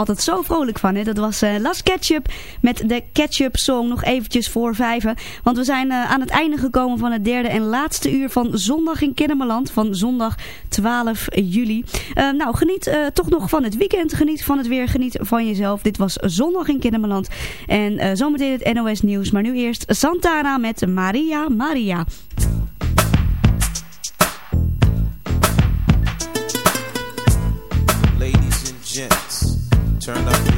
altijd zo vrolijk van. Hè? Dat was uh, Last Ketchup met de Ketchup Song. Nog eventjes voor vijven. Want we zijn uh, aan het einde gekomen van het derde en laatste uur van Zondag in Kennemerland. Van zondag 12 juli. Uh, nou, geniet toch nog van het weekend. Geniet van het weer. Geniet van jezelf. Dit was Zondag in Kennemerland. En zometeen het NOS Nieuws. Maar nu eerst Santana met Maria Maria. gents. turned up.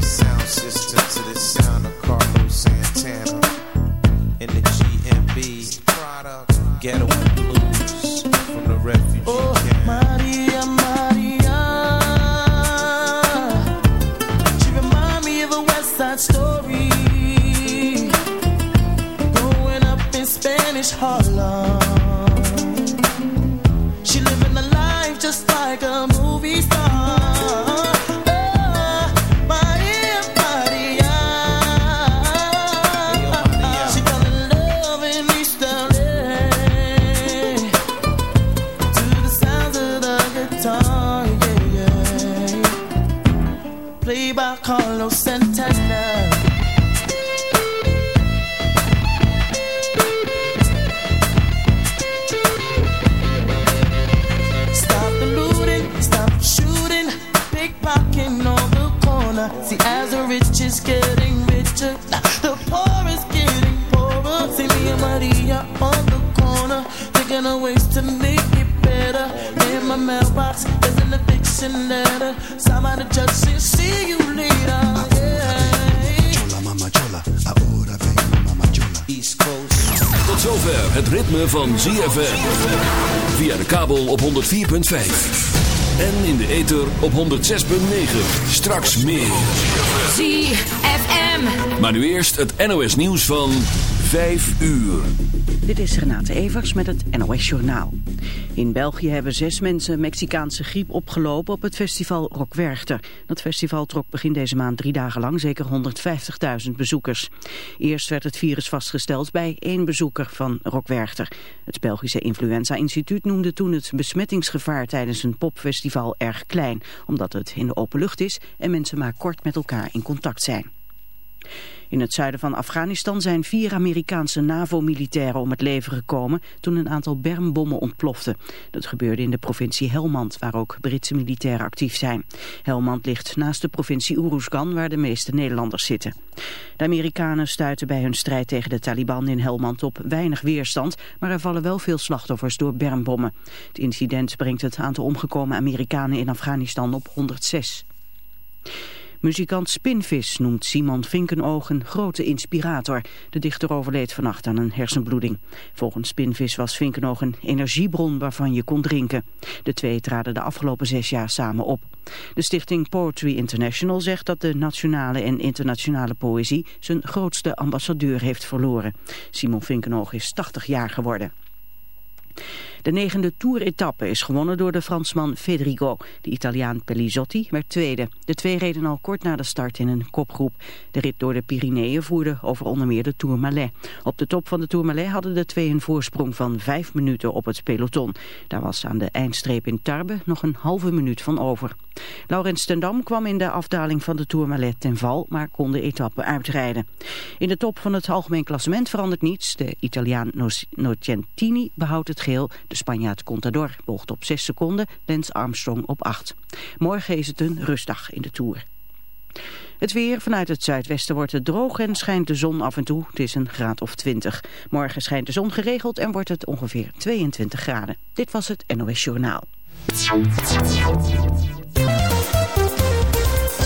106.9. Straks meer. ZFM. Maar nu eerst het NOS nieuws van 5 uur. Dit is Renate Evers met het NOS Journaal. In België hebben zes mensen Mexicaanse griep opgelopen op het festival Rock Werchter. Dat festival trok begin deze maand drie dagen lang zeker 150.000 bezoekers. Eerst werd het virus vastgesteld bij één bezoeker van Rock Werchter. Het Belgische Influenza Instituut noemde toen het besmettingsgevaar tijdens een popfestival erg klein. Omdat het in de open lucht is en mensen maar kort met elkaar in contact zijn. In het zuiden van Afghanistan zijn vier Amerikaanse NAVO-militairen om het leven gekomen toen een aantal bermbommen ontploften. Dat gebeurde in de provincie Helmand, waar ook Britse militairen actief zijn. Helmand ligt naast de provincie Uruzgan, waar de meeste Nederlanders zitten. De Amerikanen stuiten bij hun strijd tegen de Taliban in Helmand op weinig weerstand, maar er vallen wel veel slachtoffers door bermbommen. Het incident brengt het aantal omgekomen Amerikanen in Afghanistan op 106. Muzikant Spinvis noemt Simon Vinkenoog een grote inspirator. De dichter overleed vannacht aan een hersenbloeding. Volgens Spinvis was Vinkenoog een energiebron waarvan je kon drinken. De twee traden de afgelopen zes jaar samen op. De stichting Poetry International zegt dat de nationale en internationale poëzie zijn grootste ambassadeur heeft verloren. Simon Vinkenoog is 80 jaar geworden. De negende Tour-etappe is gewonnen door de Fransman Federico. De Italiaan Pellizotti werd tweede. De twee reden al kort na de start in een kopgroep. De rit door de Pyreneeën voerde over onder meer de Tourmalet. Op de top van de Tourmalet hadden de twee een voorsprong van vijf minuten op het peloton. Daar was aan de eindstreep in Tarbe nog een halve minuut van over. Laurens Tendam kwam in de afdaling van de Tourmalet ten val, maar kon de etappe uitrijden. In de top van het algemeen klassement verandert niets. De Italiaan Nocentini behoudt het geel. De Spanjaard Contador volgt op 6 seconden, Lance Armstrong op 8. Morgen is het een rustdag in de Tour. Het weer vanuit het zuidwesten wordt het droog en schijnt de zon af en toe. Het is een graad of 20. Morgen schijnt de zon geregeld en wordt het ongeveer 22 graden. Dit was het NOS Journaal.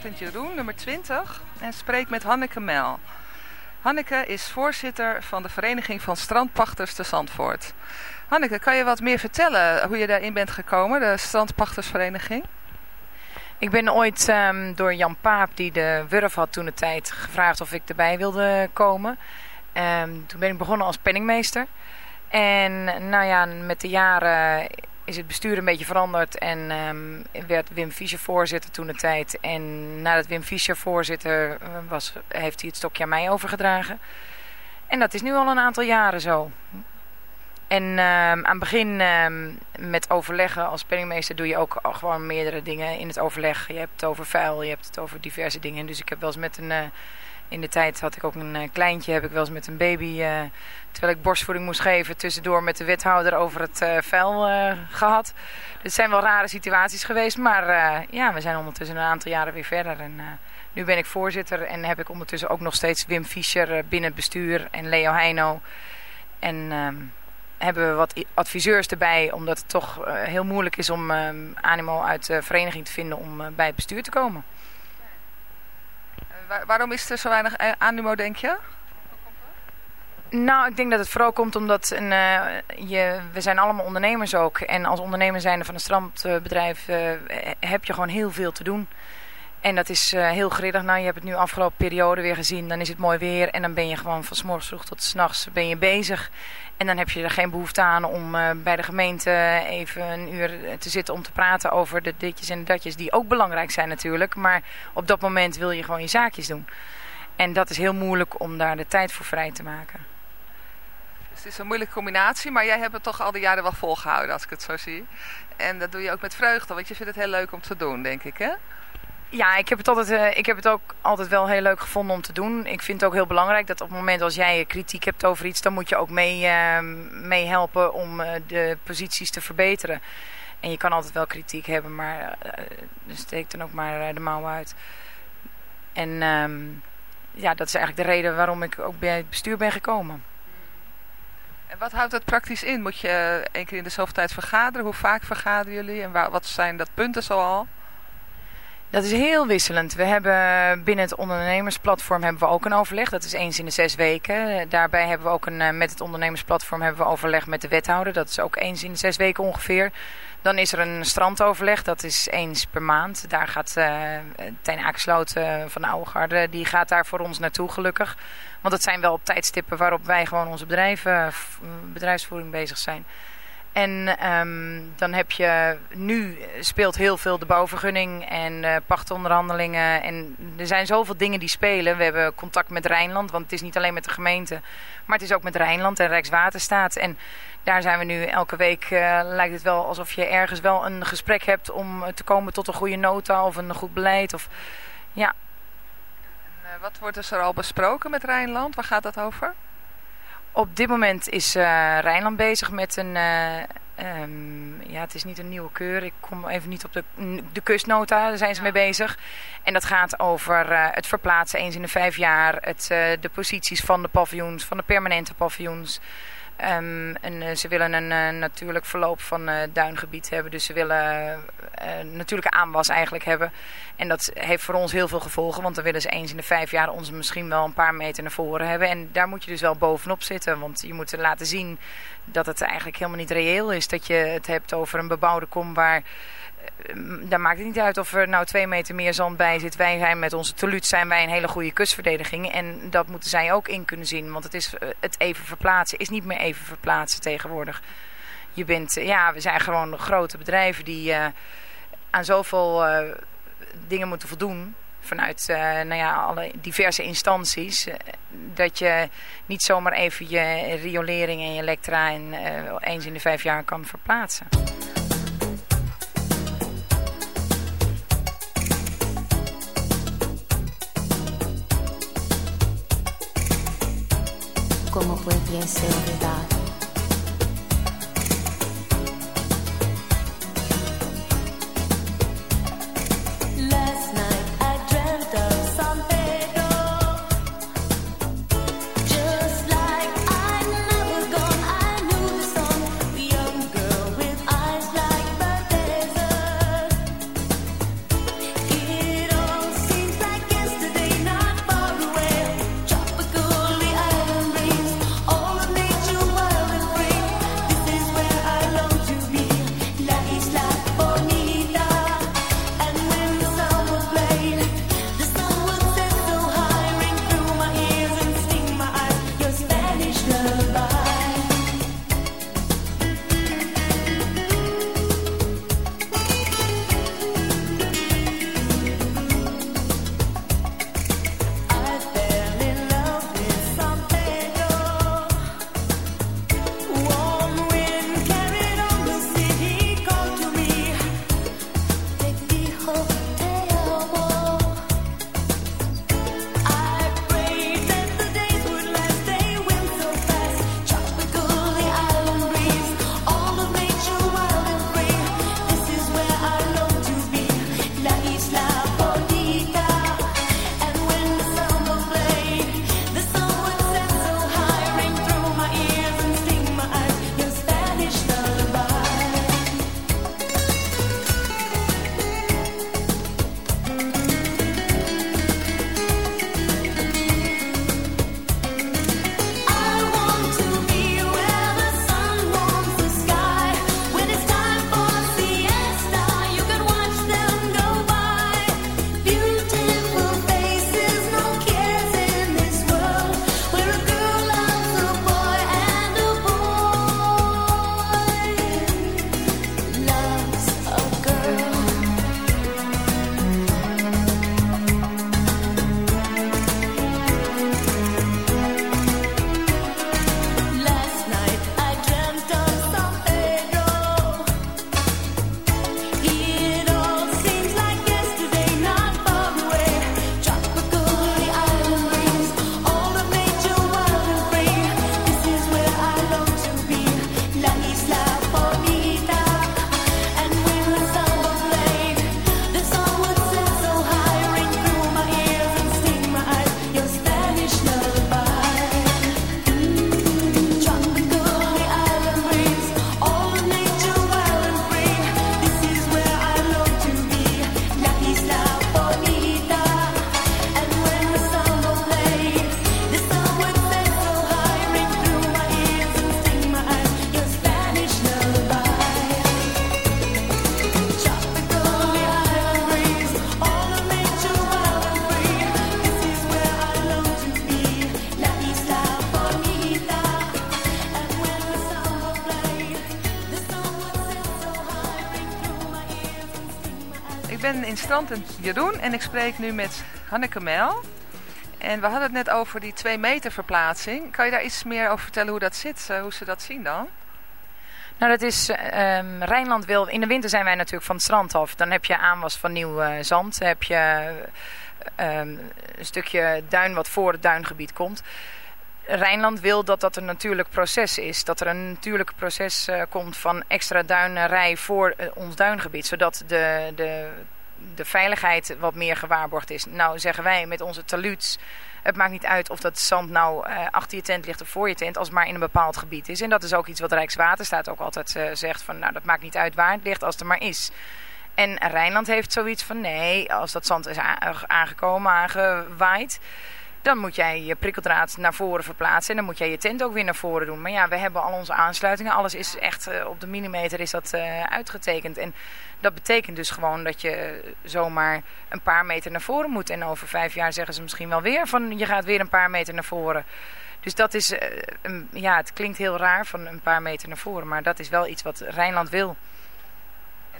in Jeroen, nummer 20, en spreek met Hanneke Mel. Hanneke is voorzitter van de Vereniging van Strandpachters te Zandvoort. Hanneke, kan je wat meer vertellen hoe je daarin bent gekomen, de Strandpachtersvereniging? Ik ben ooit ehm, door Jan Paap, die de Wurf had toen de tijd, gevraagd of ik erbij wilde komen. Ehm, toen ben ik begonnen als penningmeester. En nou ja, met de jaren is het bestuur een beetje veranderd en ehm, werd Wim Fischer voorzitter toen de tijd. En nadat Wim Fischer voorzitter eh, was, heeft hij het stokje aan mij overgedragen. En dat is nu al een aantal jaren zo. En ehm, aan het begin ehm, met overleggen als penningmeester doe je ook gewoon meerdere dingen in het overleg. Je hebt het over vuil, je hebt het over diverse dingen. Dus ik heb wel eens met een... Eh, in de tijd had ik ook een eh, kleintje, heb ik wel eens met een baby, eh, terwijl ik borstvoeding moest geven, tussendoor met de wethouder over het eh, vuil eh, gehad. Dus het zijn wel rare situaties geweest, maar ja, we zijn ondertussen een aantal jaren weer verder. En nu ben ik voorzitter en heb ik ondertussen ook nog steeds Wim Fischer binnen het bestuur en Leo Heino. En ehm, hebben we wat adviseurs erbij, omdat het toch heel moeilijk is om ehm, animo uit de vereniging te vinden om bij het bestuur te komen. Waar- waarom is er zo weinig eh, animo, denk je? Nou, ik denk dat het vooral komt omdat een, eh, je, we zijn allemaal ondernemers ook. En als ondernemer zijnde van een strandbedrijf eh, heb je gewoon heel veel te doen. En dat is eh, heel grillig. Nou, je hebt het nu afgelopen periode weer gezien. Dan is het mooi weer en dan ben je gewoon van 's morgens vroeg tot 's nachts ben je bezig. En dan heb je er geen behoefte aan om eh, bij de gemeente even een uur te zitten om te praten over de ditjes en de datjes. Die ook belangrijk zijn natuurlijk. Maar op dat moment wil je gewoon je zaakjes doen. En dat is heel moeilijk om daar de tijd voor vrij te maken. Dus het is een moeilijke combinatie, maar jij hebt het toch al die jaren wel volgehouden, als ik het zo zie. En dat doe je ook met vreugde, want je vindt het heel leuk om te doen, denk ik, hè? Ja, ik heb, het altijd, eh, ik heb het ook altijd wel heel leuk gevonden om te doen. Ik vind het ook heel belangrijk dat op het moment als jij kritiek hebt over iets, dan moet je ook mee, helpen om eh, de posities te verbeteren. En je kan altijd wel kritiek hebben, maar eh, uh, steek dan ook maar de mouw uit. En ehm, ja, dat is eigenlijk de reden waarom ik ook bij het bestuur ben gekomen. En wat houdt het praktisch in? Moet je één keer in de zoveel tijd vergaderen? Hoe vaak vergaderen jullie? En wa- wat zijn dat punten zoal? Dat is heel wisselend. We hebben binnen het ondernemersplatform hebben we ook een overleg. Dat is eens in de zes weken. Daarbij hebben we ook een, eh, met het ondernemersplatform hebben we overleg met de wethouder. Dat is ook eens in de zes weken ongeveer. Dan is er een strandoverleg. Dat is eens per maand. Daar gaat uh, Tijn Akersloot uh, van de Oude Garde, die gaat daar voor ons naartoe gelukkig. Want dat zijn wel op tijdstippen waarop wij gewoon onze bedrijven, bedrijfsvoering bezig zijn. En um, dan heb je, nu speelt heel veel de bouwvergunning en uh, pachtonderhandelingen. En er zijn zoveel dingen die spelen. We hebben contact met Rijnland, want het is niet alleen met de gemeente. Maar het is ook met Rijnland en Rijkswaterstaat. En daar zijn we nu elke week, uh, lijkt het wel alsof je ergens wel een gesprek hebt om te komen tot een goede nota of een goed beleid. Of, ja. En, uh, wat wordt er al besproken met Rijnland? Waar gaat dat over? Op dit moment is uh, Rijnland bezig met een... Uh, um, ja, het is niet een nieuwe keur. Ik kom even niet op de, de kustnota. Daar zijn ze mee bezig. En dat gaat over uh, het verplaatsen eens in de vijf jaar. Het, de posities van de paviljoens, van de permanente paviljoens. Um, en ze willen een uh, natuurlijk verloop van uh, duingebied hebben. Dus ze willen natuurlijke aanwas eigenlijk hebben. En dat heeft voor ons heel veel gevolgen. Want dan willen ze eens in de vijf jaar ons misschien wel een paar meter naar voren hebben. En daar moet je dus wel bovenop zitten. Want je moet laten zien dat het eigenlijk helemaal niet reëel is. Dat je het hebt over een bebouwde kom waar... Daar maakt het niet uit of er nou twee meter meer zand bij zit. Wij zijn met onze teluut zijn wij een hele goede kustverdediging. En dat moeten zij ook in kunnen zien. Want het, is, het even verplaatsen is niet meer even verplaatsen tegenwoordig. Je bent, ja, we zijn gewoon grote bedrijven die aan zoveel dingen moeten voldoen. Vanuit nou ja, alle diverse instanties. dat je niet zomaar even je riolering en je elektra in, eens in de vijf jaar kan verplaatsen. completo e essa verdade. Ik ben in Strand en Jeroen en ik spreek nu met Hanneke Mel. En we hadden het net over die 2 meter verplaatsing. Kan je daar iets meer over vertellen hoe dat zit, eh, hoe ze dat zien dan? Nou, dat is ehm Rijnland wil. In de winter zijn wij natuurlijk van het strand af. Dan heb je aanwas van nieuw eh, zand. Dan heb je ehm, een stukje duin wat voor het duingebied komt. Rijnland wil dat dat een natuurlijk proces is. Dat er een natuurlijk proces eh, komt van extra duinerij voor eh, ons duingebied. Zodat de, de, de veiligheid wat meer gewaarborgd is. Nou zeggen wij met onze taluuts... Het maakt niet uit of dat zand nou eh, achter je tent ligt of voor je tent, als het maar in een bepaald gebied is. En dat is ook iets wat Rijkswaterstaat ook altijd zegt van, nou dat maakt niet uit waar het ligt als het er maar is. En Rijnland heeft zoiets van, nee, als dat zand is aangekomen, aangewaaid, dan moet jij je prikkeldraad naar voren verplaatsen en dan moet jij je tent ook weer naar voren doen. Maar ja, we hebben al onze aansluitingen, alles is echt eh, op de millimeter is dat eh, uitgetekend. En dat betekent dus gewoon dat je zomaar een paar meter naar voren moet. En over vijf jaar zeggen ze misschien wel weer van je gaat weer een paar meter naar voren. Dus dat is, eh, ja, het klinkt heel raar van een paar meter naar voren, maar dat is wel iets wat Rijnland wil.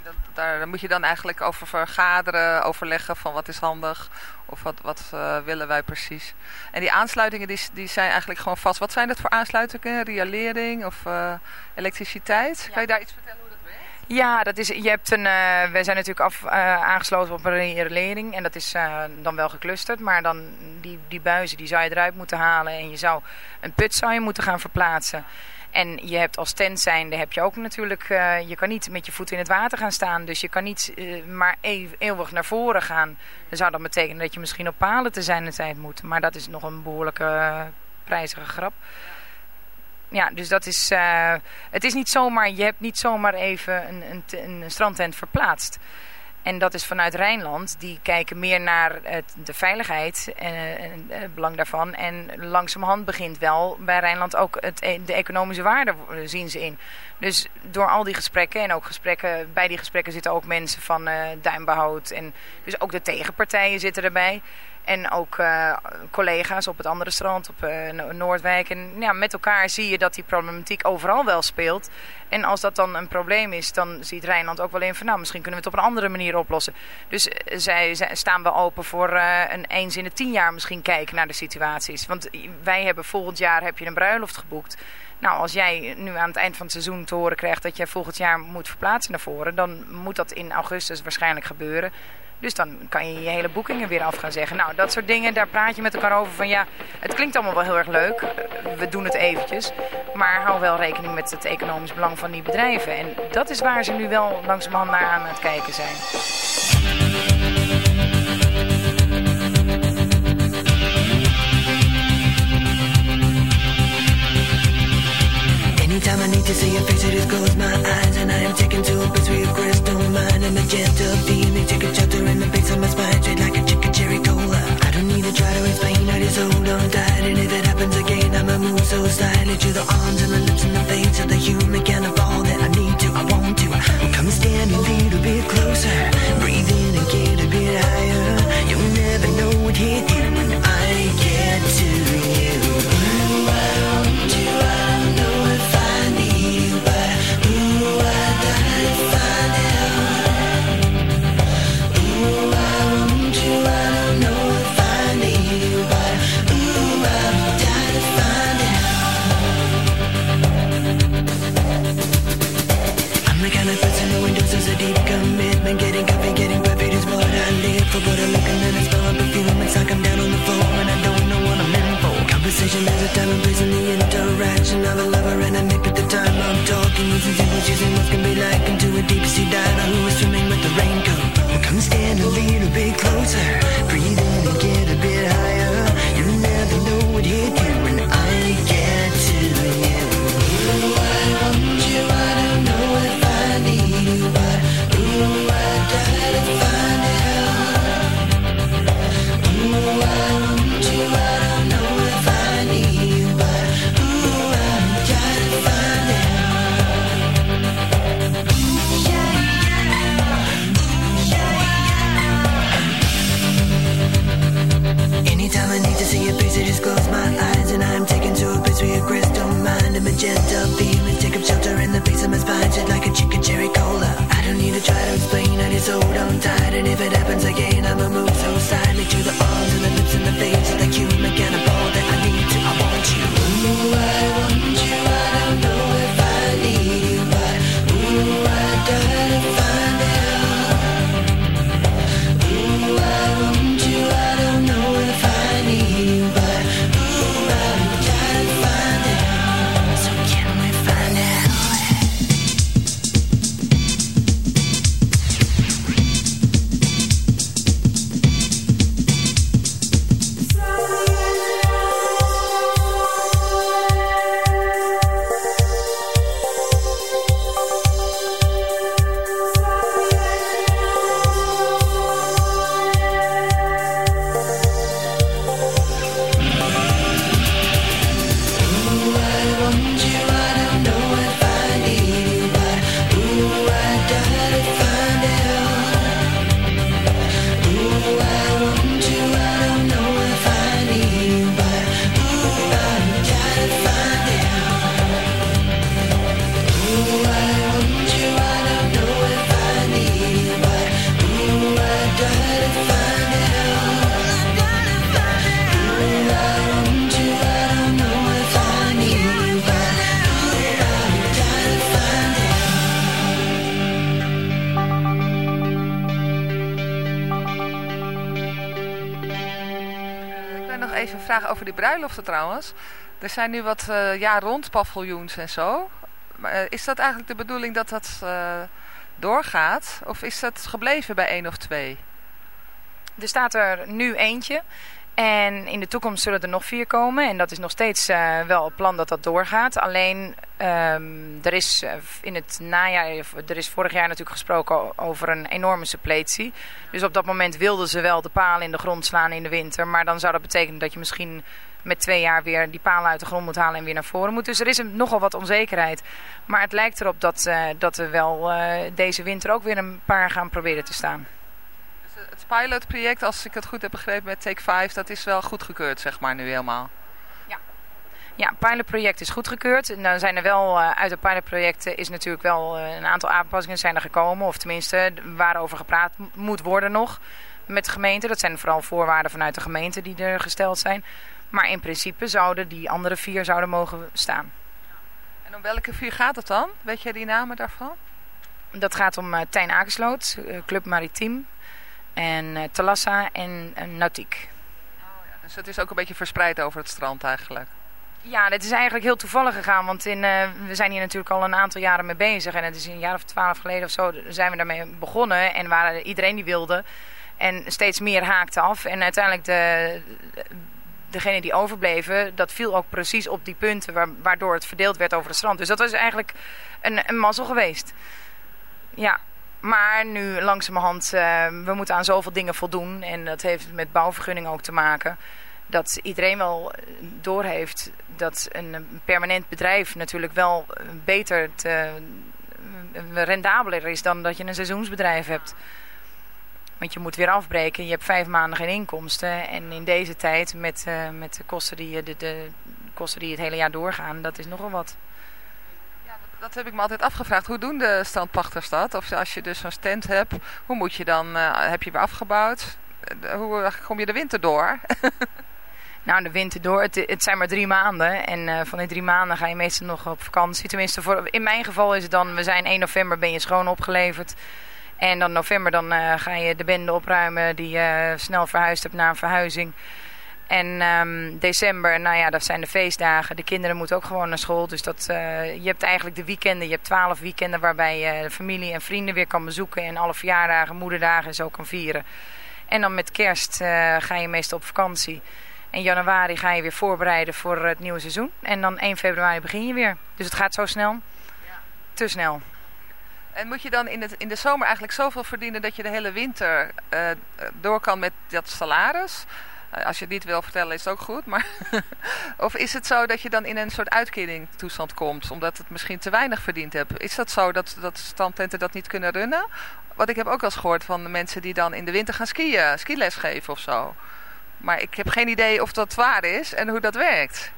Dat, daar moet je dan eigenlijk over vergaderen, overleggen van wat is handig of wat, wat eh, willen wij precies. En die aansluitingen die, die zijn eigenlijk gewoon vast. Wat zijn dat voor aansluitingen? Rialering of eh, elektriciteit? Kan je daar iets vertellen hoe dat werkt? Ja, dat is, je hebt een, eh, we zijn natuurlijk af, aangesloten op een relering en dat is dan wel geclusterd. Maar dan die, die buizen die zou je eruit moeten halen en je zou een put zou je moeten gaan verplaatsen. En je hebt als tent zijnde heb je ook natuurlijk, eh, je kan niet met je voeten in het water gaan staan. Dus je kan niet eh, maar eeuw- eeuwig naar voren gaan. Dan zou dat betekenen dat je misschien op palen te zijn de tijd moet. Maar dat is nog een behoorlijke eh, prijzige grap. Ja, dus dat is, het is niet zomaar, je hebt niet zomaar even een, een, een strandtent verplaatst. En dat is vanuit Rijnland. Die kijken meer naar het, de veiligheid en, eh, het belang daarvan. En langzamerhand begint wel bij Rijnland ook het, e- de economische waarde zien ze in. Dus door al die gesprekken en ook gesprekken, bij die gesprekken zitten ook mensen van duinbehoud. En dus ook de tegenpartijen zitten erbij. En ook eh, collega's op het andere strand, op eh, No- Noordwijk. En ja, met elkaar zie je dat die problematiek overal wel speelt. En als dat dan een probleem is, dan ziet Rijnland ook wel in van... nou, misschien kunnen we het op een andere manier oplossen. Dus eh, zij, zij staan wel open voor een eens in de tien jaar misschien kijken naar de situaties. Want wij hebben volgend jaar heb je een bruiloft geboekt. Nou, als jij nu aan het eind van het seizoen te horen krijgt dat jij volgend jaar moet verplaatsen naar voren... dan moet dat in augustus waarschijnlijk gebeuren. Dus dan kan je je hele boekingen weer af gaan zeggen. Nou, dat soort dingen, daar praat je met elkaar over van ja, het klinkt allemaal wel heel erg leuk. Eh, We doen het eventjes. Maar hou wel rekening met het economisch belang van die bedrijven. En dat is waar ze nu wel langzamerhand naar aan het kijken zijn. Anytime I need to see your face, I just close my eyes and I am taken to a place where your crystal mind and a gentle feeling take a shelter in the base of my spine, straight like a chicken cherry cola. I don't need to try to explain, I just hold on tight, and if it happens again, I'ma move so slightly to the arms and the lips and the face of the human kind of all that I need to, I want to. Come and stand a little bit closer, breathe in and get a bit higher. You'll never know what hit die bruiloften trouwens. Er zijn nu wat eh jaar rond paviljoens en zo. Maar, eh, is dat eigenlijk de bedoeling dat dat eh, doorgaat? Of is dat gebleven bij één of twee? Er staat er nu eentje. En in de toekomst zullen er nog vier komen. En dat is nog steeds eh, wel het plan dat dat doorgaat. Alleen ehm, er is eh, in het najaar, er is vorig jaar natuurlijk gesproken over een enorme suppletie. Dus op dat moment wilden ze wel de palen in de grond slaan in de winter. Maar dan zou dat betekenen dat je misschien met twee jaar weer die palen uit de grond moet halen en weer naar voren moet. Dus er is nogal wat onzekerheid. Maar het lijkt erop dat, eh, dat we wel deze winter ook weer een paar gaan proberen te staan. Het pilotproject, als ik het goed heb begrepen met Take 5, dat is wel goedgekeurd, zeg maar, nu helemaal. Ja, het pilotproject is goedgekeurd. En dan zijn er wel eh, uit het pilotproject is natuurlijk wel eh, een aantal aanpassingen zijn er gekomen. Of tenminste, waarover gepraat moet worden nog met de gemeente. Dat zijn vooral voorwaarden vanuit de gemeente die er gesteld zijn. Maar in principe zouden die andere vier zouden mogen staan. En om welke vier gaat het dan? Weet jij die namen daarvan? Dat gaat om eh Tijn Akersloot, Club Maritiem en eh Talassa en Nautiek. Dus het is ook een beetje verspreid over het strand eigenlijk. Ja, dit is eigenlijk heel toevallig gegaan, want in, eh, we zijn hier natuurlijk al een aantal jaren mee bezig. En het is een jaar of twaalf geleden of zo zijn we daarmee begonnen. En waren iedereen die wilde. En steeds meer haakte af. En uiteindelijk de, degene die overbleven, dat viel ook precies op die punten waar- waardoor het verdeeld werd over het strand. Dus dat was eigenlijk een, een mazzel geweest. Ja, maar nu langzamerhand, eh we moeten aan zoveel dingen voldoen. En dat heeft met bouwvergunning ook te maken. Dat iedereen wel eh, doorheeft dat een permanent bedrijf natuurlijk wel eh, beter te, eh, rendabeler is dan dat je een seizoensbedrijf hebt. Want je moet weer afbreken. Je hebt vijf maanden geen inkomsten. En in deze tijd met, eh, met de, kosten die, je- de, de kosten die het hele jaar doorgaan, dat is nogal wat. Dat heb ik me altijd afgevraagd. Hoe doen de strandpachters dat? Of als je dus zo'n stand hebt, hoe moet je dan, eh, heb je weer afgebouwd? Eh, Hoe kom je de winter door? Nou, de winter door. Het, zijn maar drie maanden. En eh, van die drie maanden ga je meestal nog op vakantie. Tenminste, voor, in mijn geval is het dan... We zijn 1 november ben je schoon opgeleverd. En dan november dan eh, ga je de bende opruimen die je snel verhuisd hebt naar een verhuizing. En ehm, december, nou ja, dat zijn de feestdagen. De kinderen moeten ook gewoon naar school. Dus dat, eh, je hebt eigenlijk de weekenden. Je hebt twaalf weekenden waarbij je familie en vrienden weer kan bezoeken. En alle verjaardagen, moederdagen en zo kan vieren. En dan met kerst eh, ga je meestal op vakantie. En januari ga je weer voorbereiden voor het nieuwe seizoen. En dan 1 februari begin je weer. Dus het gaat zo snel. Te snel. En moet je dan in, het, in de zomer eigenlijk zoveel verdienen dat je de hele winter eh, door kan met dat salaris? Als je het niet wil vertellen is het ook goed. Maar of is het zo dat je dan in een soort uitkering toestand komt omdat het misschien te weinig verdiend hebt? Is dat zo dat, dat strandtenten dat niet kunnen runnen? Want ik heb ook wel eens gehoord van de mensen die dan in de winter gaan skiën, skiles geven of zo. Maar ik heb geen idee of dat waar is en hoe dat werkt.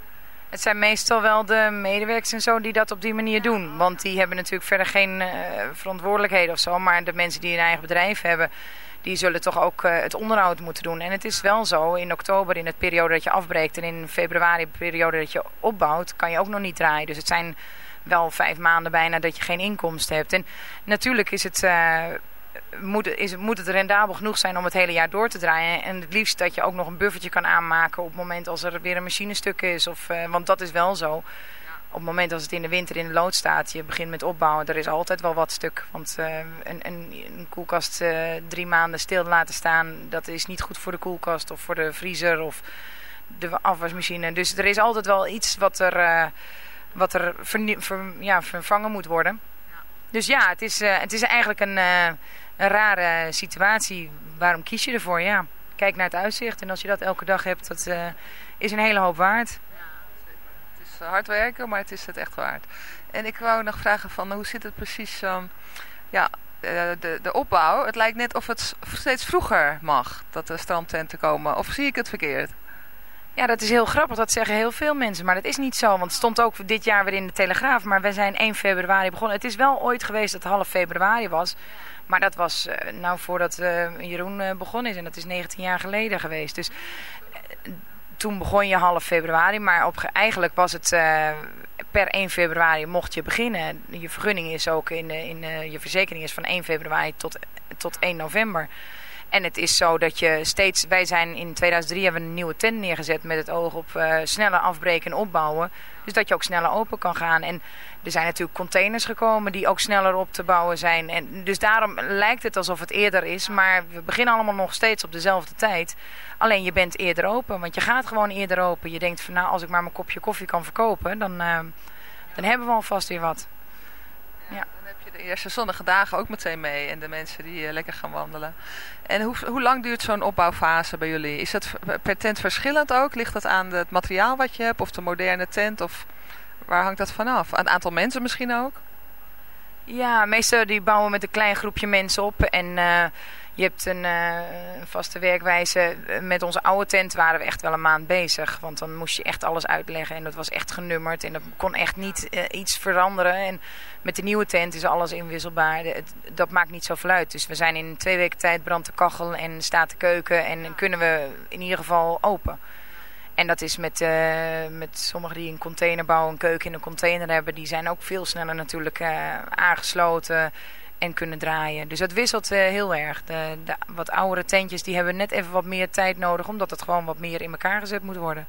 Het zijn meestal wel de medewerkers en zo die dat op die manier doen. Want die hebben natuurlijk verder geen eh, verantwoordelijkheden of zo. Maar de mensen die een eigen bedrijf hebben, die zullen toch ook eh, het onderhoud moeten doen. En het is wel zo, in oktober in het periode dat je afbreekt en in februari de periode dat je opbouwt, kan je ook nog niet draaien. Dus het zijn wel vijf maanden bijna dat je geen inkomsten hebt. En natuurlijk is het... eh, moet, is, moet het rendabel genoeg zijn om het hele jaar door te draaien. En het liefst dat je ook nog een buffertje kan aanmaken op het moment als er weer een machinestuk is. Of, eh, want dat is wel zo. Op het moment als het in de winter in de lood staat, je begint met opbouwen, er is altijd wel wat stuk. Want eh, een, een, een koelkast eh, drie maanden stil laten staan, dat is niet goed voor de koelkast of voor de vriezer of de afwasmachine. Dus er is altijd wel iets wat er, eh, wat er vervangen moet worden. Dus ja, het is, het is eigenlijk een, een rare situatie. Waarom kies je ervoor? Ja, kijk naar het uitzicht. En als je dat elke dag hebt, dat is een hele hoop waard. Hard werken, maar het is het echt waard. En ik wou nog vragen van hoe zit het precies, ehm, ja, eh, de, de opbouw. Het lijkt net of het steeds vroeger mag dat de strandtenten komen. Of zie ik het verkeerd? Ja, dat is heel grappig. Dat zeggen heel veel mensen. Maar dat is niet zo. Want stond ook dit jaar weer in de Telegraaf. Maar we zijn 1 februari begonnen. Het is wel ooit geweest dat het half februari was. Maar dat was eh, nou voordat eh, Jeroen begonnen is. En dat is 19 jaar geleden geweest. Dus toen begon je half februari. Maar op, ge- eigenlijk was het eh, per 1 februari mocht je beginnen. Je vergunning is ook in, de- in eh, je verzekering is van 1 februari tot, tot 1 november. En het is zo dat je steeds, wij zijn in 2003 hebben we een nieuwe tent neergezet met het oog op eh, sneller afbreken en opbouwen. Dus dat je ook sneller open kan gaan. En er zijn natuurlijk containers gekomen die ook sneller op te bouwen zijn. En dus daarom lijkt het alsof het eerder is. Maar we beginnen allemaal nog steeds op dezelfde tijd. Alleen je bent eerder open. Want je gaat gewoon eerder open. Je denkt van nou als ik maar mijn kopje koffie kan verkopen. Dan, eh, dan hebben we alvast weer wat. Ja. De eerste zonnige dagen ook meteen mee. En de mensen die eh, lekker gaan wandelen. En hoe, hoe lang duurt zo'n opbouwfase bij jullie? Is dat per tent verschillend ook? Ligt dat aan het materiaal wat je hebt? Of de moderne tent? Of waar hangt dat vanaf? Aan het aantal mensen misschien ook? Ja, meestal die bouwen met een klein groepje mensen op. En eh, je hebt een eh, een vaste werkwijze. Met onze oude tent waren we echt wel een maand bezig. Want dan moest je echt alles uitleggen. En dat was echt genummerd. En dat kon echt niet eh, iets veranderen. En met de nieuwe tent is alles inwisselbaar. Het- dat maakt niet zoveel uit. Dus we zijn in twee weken tijd brandt de kachel en staat de keuken. En kunnen we in ieder geval open. En dat is met, eh, met sommigen die een container bouwen, een keuken in een container hebben. Die zijn ook veel sneller natuurlijk aangesloten en kunnen draaien. Dus dat wisselt eh, heel erg. De, de wat oudere tentjes die hebben net even wat meer tijd nodig. Omdat het gewoon wat meer in elkaar gezet moet worden.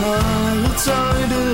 Naar het zuiden,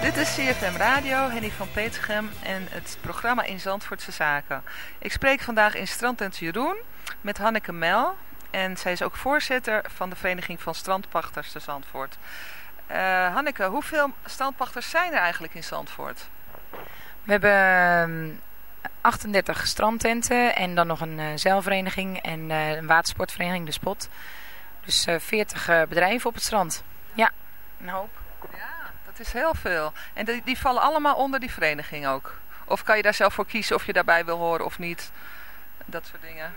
Dit is CFM Radio, Henny van Peetsgem en het programma in Zandvoortse Zaken. Ik spreek vandaag in Strandtent Jeroen met Hanneke Mel. En zij is ook voorzitter van de Vereniging van Strandpachters te Zandvoort. Eh, Hanneke, hoeveel strandpachters zijn er eigenlijk in Zandvoort? We hebben ehm, 38 strandtenten en dan nog een eh, zeilvereniging en eh, een watersportvereniging, de Spot. Dus eh 40 eh, bedrijven op het strand. Ja, een hoop. Is heel veel. En die, die vallen allemaal onder die vereniging ook? Of kan je daar zelf voor kiezen of je daarbij wil horen of niet? Dat soort dingen.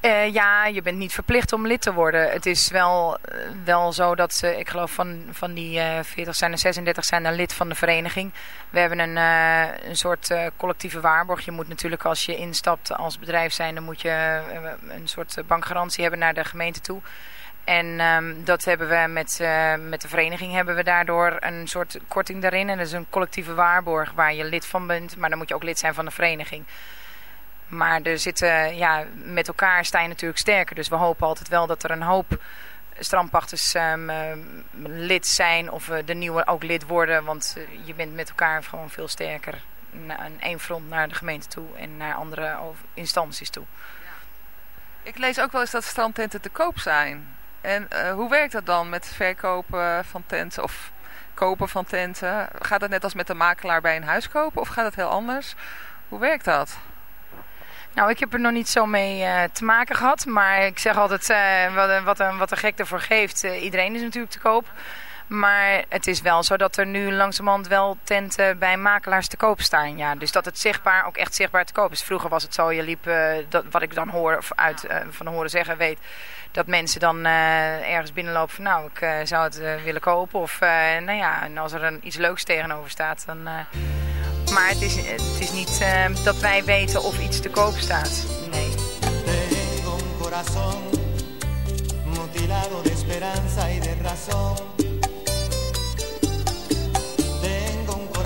Eh, ja, je bent niet verplicht om lid te worden. Het is wel, eh, wel zo dat ze, ik geloof van, van die eh 40 zijn er 36 zijn er lid van de vereniging. We hebben een, een soort collectieve waarborg. Je moet natuurlijk als je instapt als bedrijf zijn, dan moet je een soort bankgarantie hebben naar de gemeente toe. En ehm, dat hebben we met, eh, met de vereniging hebben we daardoor een soort korting daarin. En dat is een collectieve waarborg waar je lid van bent, maar dan moet je ook lid zijn van de vereniging. Maar er zitten, ja, met elkaar sta je natuurlijk sterker. Dus we hopen altijd wel dat er een hoop strandpachters ehm, eh, lid zijn of de nieuwe ook lid worden. Want eh, je bent met elkaar gewoon veel sterker aan één front naar de gemeente toe en naar andere instanties toe. Ik lees ook wel eens dat strandtenten te koop zijn. En eh, hoe werkt dat dan met verkopen van tenten of kopen van tenten? Gaat dat net als met de makelaar bij een huis kopen of gaat het heel anders? Hoe werkt dat? Nou, ik heb er nog niet zo mee eh, te maken gehad. Maar ik zeg altijd, eh, wat, wat, wat gek ervoor geeft. eh, iedereen is natuurlijk te koop. Maar het is wel zo dat er nu langzamerhand wel tenten bij makelaars te koop staan. Ja. Dus dat het zichtbaar, ook echt zichtbaar te koop is. Vroeger was het zo, je liep, eh, dat, wat ik dan hoor, of uit, eh, van horen zeggen weet... dat mensen dan eh, ergens binnenlopen van nou, ik zou het willen kopen. Of nou ja, en als er een, iets leuks tegenover staat, dan... maar het is, het is niet dat wij weten of iets te koop staat. Nee. Mutilado de esperanza y de razón.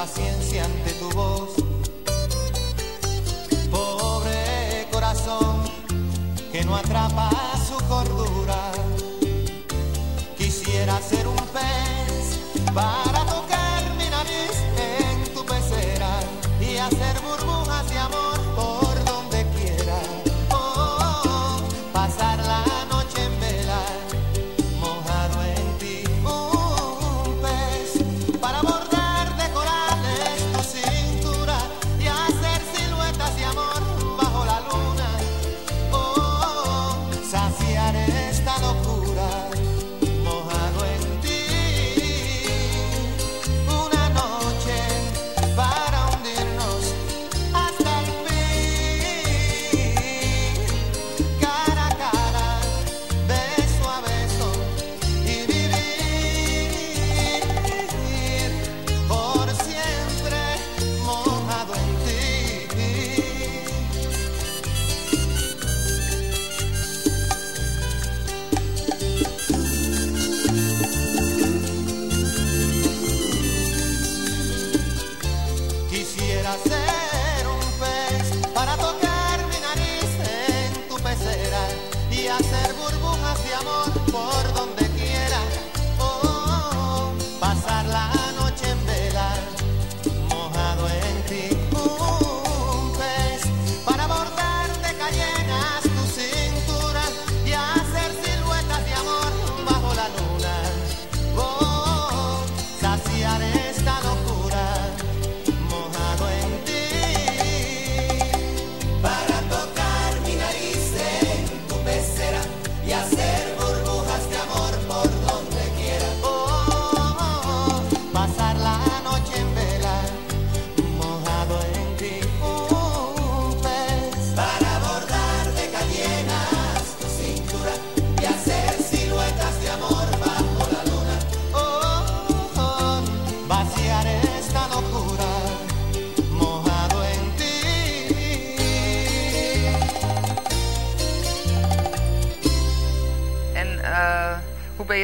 impaciencia ante tu voz. Pobre corazón que no atrapa su cordura. Quisiera ser un pez para tocar mi nariz en tu pecera y hacer burbujas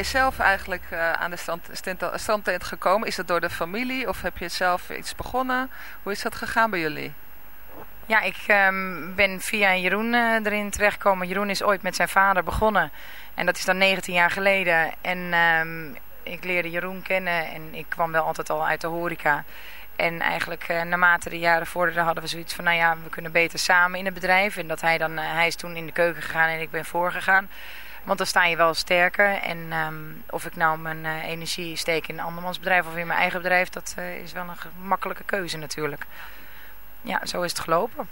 zelf eigenlijk eh, aan de strand, strandtent gekomen? Is dat door de familie of heb je zelf iets begonnen? Hoe is dat gegaan bij jullie? Ja, ik ehm, ben via Jeroen eh, erin terechtgekomen. Jeroen is ooit met zijn vader begonnen. En dat is dan 19 jaar geleden. En ehm, ik leerde Jeroen kennen en ik kwam wel altijd al uit de horeca. En eigenlijk eh, naarmate de jaren vorderden hadden we zoiets van... nou ja, we kunnen beter samen in het bedrijf. En dat hij dan... hij is toen in de keuken gegaan en ik ben voorgegaan. Want dan sta je wel sterker. En ehm, of ik nou mijn eh, energie steek in een andermans bedrijf of in mijn eigen bedrijf... dat eh, is wel een gemakkelijke keuze natuurlijk. Ja, zo is het gelopen.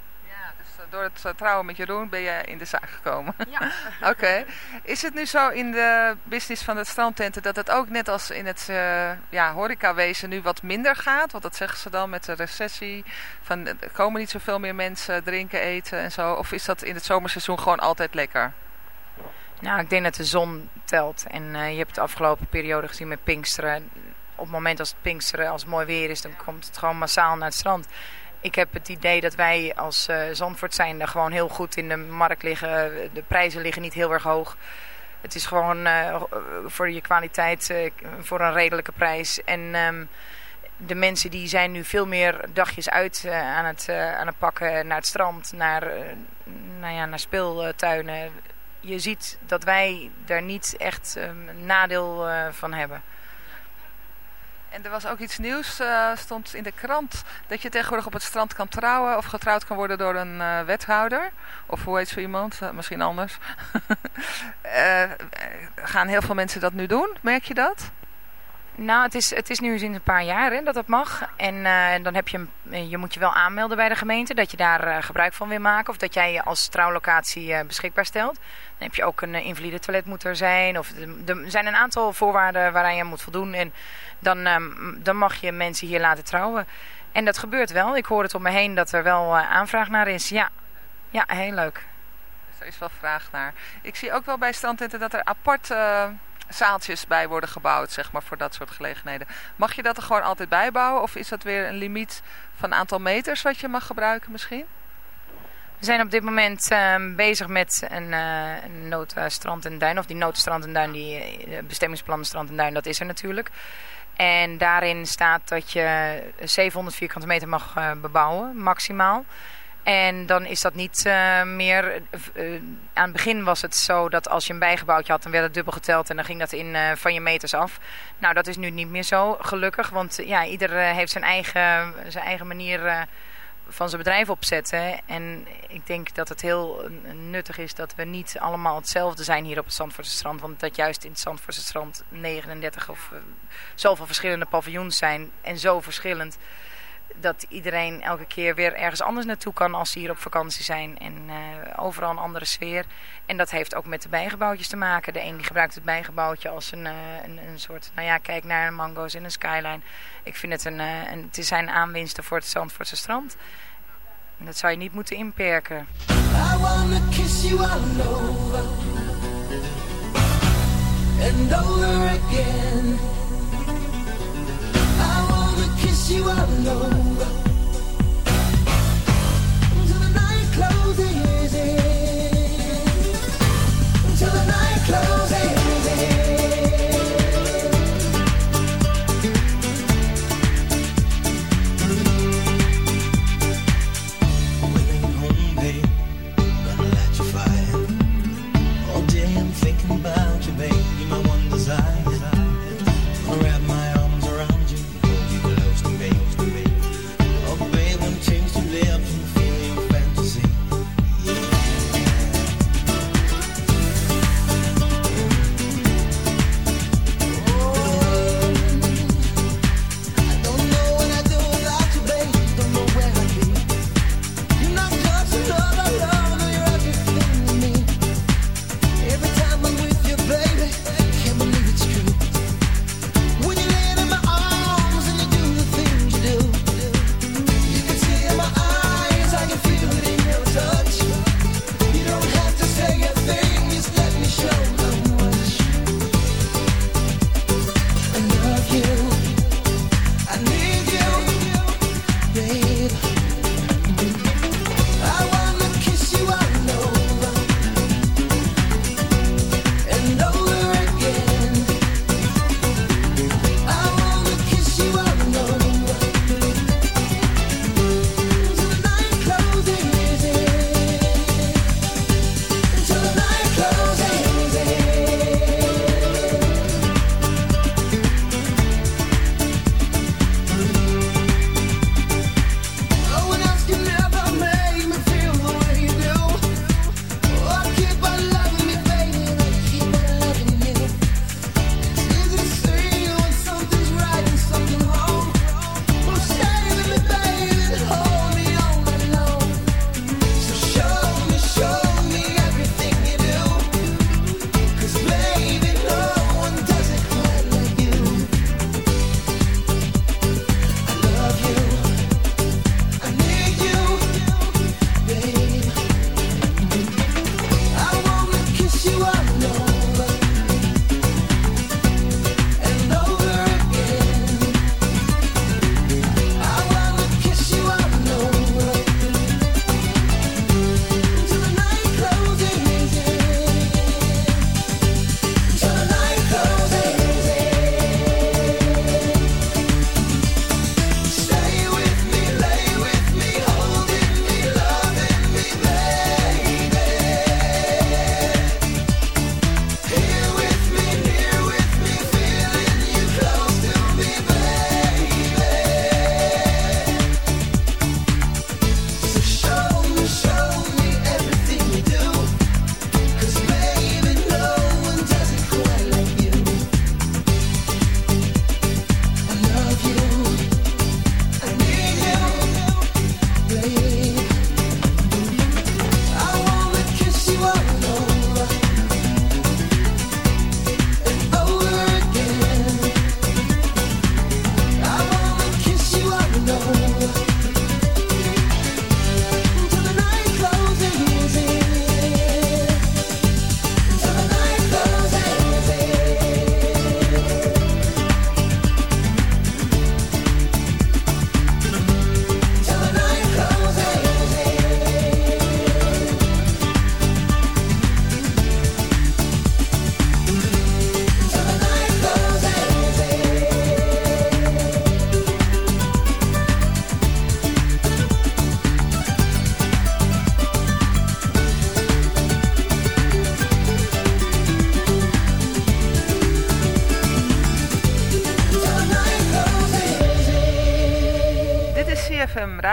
Dus eh, door het trouwen met Jeroen ben je in de zaak gekomen? Ja. Oké. Is het nu zo in de business van het strandtenten dat het ook net als in het eh ja, horecawezen nu wat minder gaat? Want dat zeggen ze dan met de recessie. Van, er komen niet zoveel meer mensen drinken, eten en zo. Of is dat in het zomerseizoen gewoon altijd lekker? Nou, ik denk dat de zon telt. En eh, je hebt de afgelopen periode gezien met Pinksteren. Op het moment als het Pinksteren, als het mooi weer is, dan komt het gewoon massaal naar het strand. Ik heb het idee dat wij als eh Zandvoort zijnde gewoon heel goed in de markt liggen. De prijzen liggen niet heel erg hoog. Het is gewoon eh, voor je kwaliteit voor een redelijke prijs. En ehm, de mensen die zijn nu veel meer dagjes uit aan, het, aan het pakken naar het strand, naar, nou ja, naar speeltuinen. Je ziet dat wij daar niet echt ehm, een nadeel eh, van hebben. En er was ook iets nieuws, eh, stond in de krant, dat je tegenwoordig op het strand kan trouwen of getrouwd kan worden door een eh, wethouder. Of hoe heet zo iemand? Misschien anders. Gaan heel veel mensen dat nu doen? Merk je dat? Nou, het is, het is nu sinds een paar jaar hè, dat dat mag. En eh, dan heb je, eh, je moet je wel aanmelden bij de gemeente dat je daar eh, gebruik van wil maken. Of dat jij je als trouwlocatie beschikbaar stelt. Dan heb je ook een invalide toilet moet er zijn. Of er zijn een aantal voorwaarden waaraan je moet voldoen. En dan, ehm, dan mag je mensen hier laten trouwen. En dat gebeurt wel. Ik hoor het om me heen dat er wel aanvraag naar is. Ja, ja heel leuk. Er is wel vraag naar. Ik zie ook wel bij strandtenten dat er apart zaaltjes bij worden gebouwd, zeg maar, voor dat soort gelegenheden. Mag je dat er gewoon altijd bij bouwen? Of is dat weer een limiet van aantal meters wat je mag gebruiken misschien? We zijn op dit moment ehm, bezig met een, eh noodstrand en duin. Of die noodstrand en duin, die eh, bestemmingsplan strand en duin, dat is er natuurlijk. En daarin staat dat je 700 vierkante meter mag eh, bebouwen, maximaal. En dan is dat niet eh, meer... eh, eh, aan het begin was het zo dat als je een bijgebouwtje had... dan werd het dubbel geteld en dan ging dat in van je meters af. Nou, dat is nu niet meer zo, gelukkig. Want ja, ieder heeft zijn eigen, zijn eigen manier... van zijn bedrijf opzetten. En ik denk dat het heel nuttig is dat we niet allemaal hetzelfde zijn hier op het Zandvoortse strand. Want dat juist in het Zandvoortse strand 39 of zoveel verschillende paviljoens zijn. En zo verschillend dat iedereen elke keer weer ergens anders naartoe kan als ze hier op vakantie zijn. En eh, overal een andere sfeer. En dat heeft ook met de bijgebouwtjes te maken. De een die gebruikt het bijgebouwtje als een, eh, een, een soort, nou ja, kijk naar mango's en een skyline. Ik vind het een, eh, een, het zijn aanwinsten voor het Zandvoortse strand. En dat zou je niet moeten inperken. I wanna kiss you all over and over again. Kiss you all over until the night closes in. Until the night closes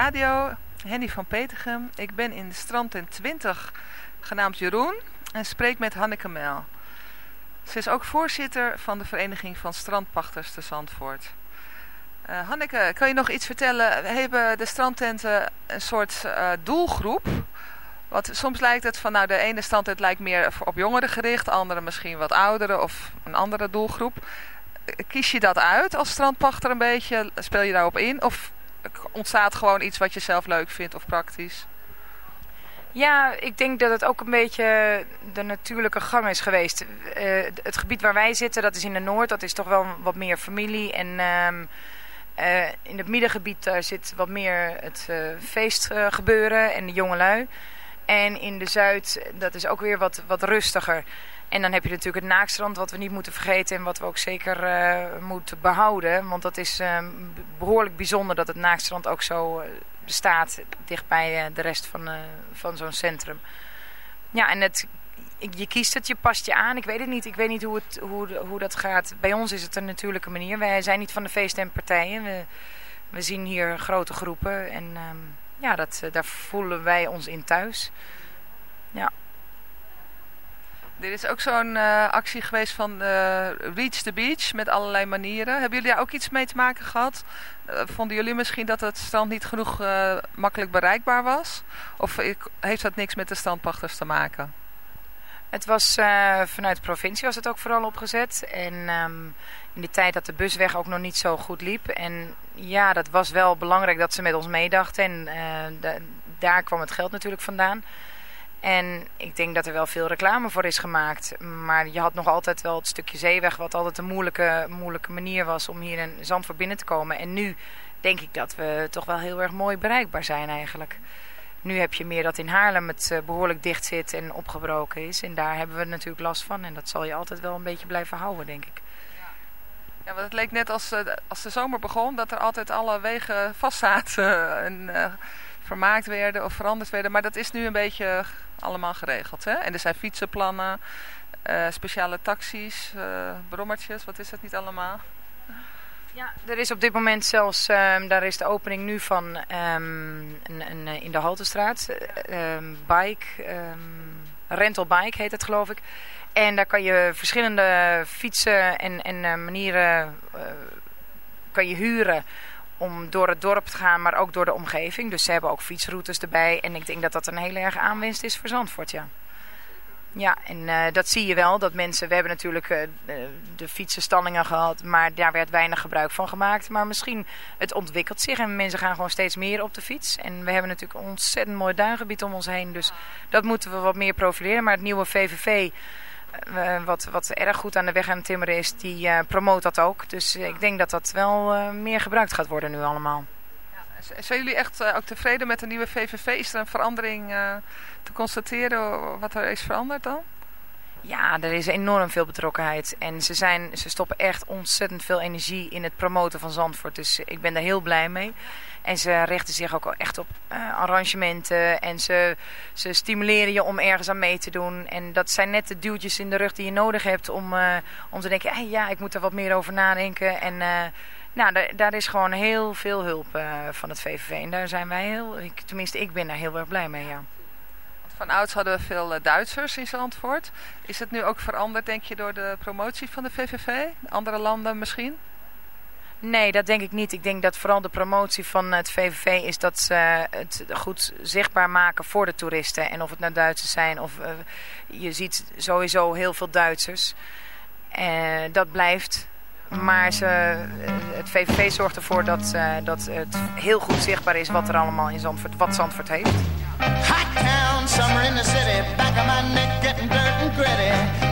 Radio, Henny van Petergem. Ik ben in de strandtent 20, genaamd Jeroen, en spreek met Hanneke Mel. Ze is ook voorzitter van de Vereniging van Strandpachters te Zandvoort. Eh, Hanneke, kan je nog iets vertellen? Hebben de strandtenten een soort eh, doelgroep? Want soms lijkt het van, nou de ene strandtent lijkt meer op jongeren gericht, de andere misschien wat ouderen of een andere doelgroep. Kies je dat uit als strandpachter een beetje? Speel je daarop in? Of ontstaat gewoon iets wat je zelf leuk vindt of praktisch? Ja, ik denk dat het ook een beetje de natuurlijke gang is geweest. Eh, het gebied waar wij zitten, dat is in de Noord, dat is toch wel wat meer familie. En ehm, eh, in het middengebied daar zit wat meer het uh, feestgebeuren en de jongelui. En in de Zuid, dat is ook weer wat, wat rustiger. En dan heb je natuurlijk het naakstrand, wat we niet moeten vergeten en wat we ook zeker uh, moeten behouden. Want dat is uh, behoorlijk bijzonder dat het naakstrand ook zo uh, bestaat dichtbij de rest van, van zo'n centrum. Ja, en het, je kiest het, je past je aan. Ik weet het niet, ik weet niet hoe, het, hoe, hoe dat gaat. Bij ons is het een natuurlijke manier. Wij zijn niet van de feesten en partijen. We, we zien hier grote groepen en um, ja, dat, daar voelen wij ons in thuis. Ja. Er is ook zo'n uh, actie geweest van uh, Reach the Beach met allerlei manieren. Hebben jullie daar ook iets mee te maken gehad? Uh, vonden jullie misschien dat het strand niet genoeg makkelijk bereikbaar was? Of heeft dat niks met de strandpachters te maken? Het was vanuit de provincie was het ook vooral opgezet. En um, in de tijd dat de busweg ook nog niet zo goed liep. En ja, dat was wel belangrijk dat ze met ons meedachten. En daar kwam het geld natuurlijk vandaan. En ik denk dat er wel veel reclame voor is gemaakt. Maar je had nog altijd wel het stukje zeeweg, wat altijd een moeilijke, moeilijke manier was om hier in Zandvoort binnen te komen. En nu denk ik dat we toch wel heel erg mooi bereikbaar zijn eigenlijk. Nu heb je meer dat in Haarlem het behoorlijk dicht zit en opgebroken is. En daar hebben we natuurlijk last van. En dat zal je altijd wel een beetje blijven houden, denk ik. Ja, want het leek net als, als de zomer begon dat er altijd alle wegen vastzaten en uh, vermaakt werden of veranderd werden. Maar dat is nu een beetje allemaal geregeld. Hè? En er zijn fietsenplannen, uh, speciale taxis, uh, brommertjes, wat is dat niet allemaal? Ja, er is op dit moment zelfs, um, daar is de opening nu van um, een, een, in de Haltestraat, um, bike, rental bike heet het geloof ik. En daar kan je verschillende fietsen en, en manieren kan je huren om door het dorp te gaan, maar ook door de omgeving. Dus ze hebben ook fietsroutes erbij. En ik denk dat dat een hele erg aanwinst is voor Zandvoort, ja. Ja, en uh, dat zie je wel, dat mensen... We hebben natuurlijk uh, de fietsenstallingen gehad, maar daar werd weinig gebruik van gemaakt. Maar misschien, het ontwikkelt zich en mensen gaan gewoon steeds meer op de fiets. En we hebben natuurlijk een ontzettend mooi duingebied om ons heen. Dus dat moeten we wat meer profileren. Maar het nieuwe VVV... Uh, wat, wat erg goed aan de weg aan het timmeren is, die uh, promoot dat ook. Dus uh, ik denk dat dat wel uh, meer gebruikt gaat worden nu allemaal. Ja, zijn jullie echt ook tevreden met de nieuwe VVV? Is er een verandering te constateren wat er is veranderd dan? Ja, er is enorm veel betrokkenheid. En ze, zijn, ze stoppen echt ontzettend veel energie in het promoten van Zandvoort. Dus ik ben daar heel blij mee. En ze richten zich ook echt op uh, arrangementen. En ze, ze stimuleren je om ergens aan mee te doen. En dat zijn net de duwtjes in de rug die je nodig hebt om, uh, om te denken... Hey, ja, ik moet er wat meer over nadenken. En uh, nou, daar, daar is gewoon heel veel hulp van het VVV. En daar zijn wij heel... Ik, tenminste, ik ben daar heel erg blij mee, ja. Van ouds hadden we veel Duitsers in Zandvoort. Is het nu ook veranderd, denk je, door de promotie van de VVV? Andere landen misschien? Nee, dat denk ik niet. Ik denk dat vooral de promotie van het VVV is dat ze het goed zichtbaar maken voor de toeristen. En of het nou Duitsers zijn of uh, je ziet sowieso heel veel Duitsers. Uh, dat blijft. Maar ze, uh, het VVV zorgt ervoor dat, dat het heel goed zichtbaar is wat er allemaal in Zandvoort, wat Zandvoort heeft. Hot town, summer in the city, back of my neck getting and.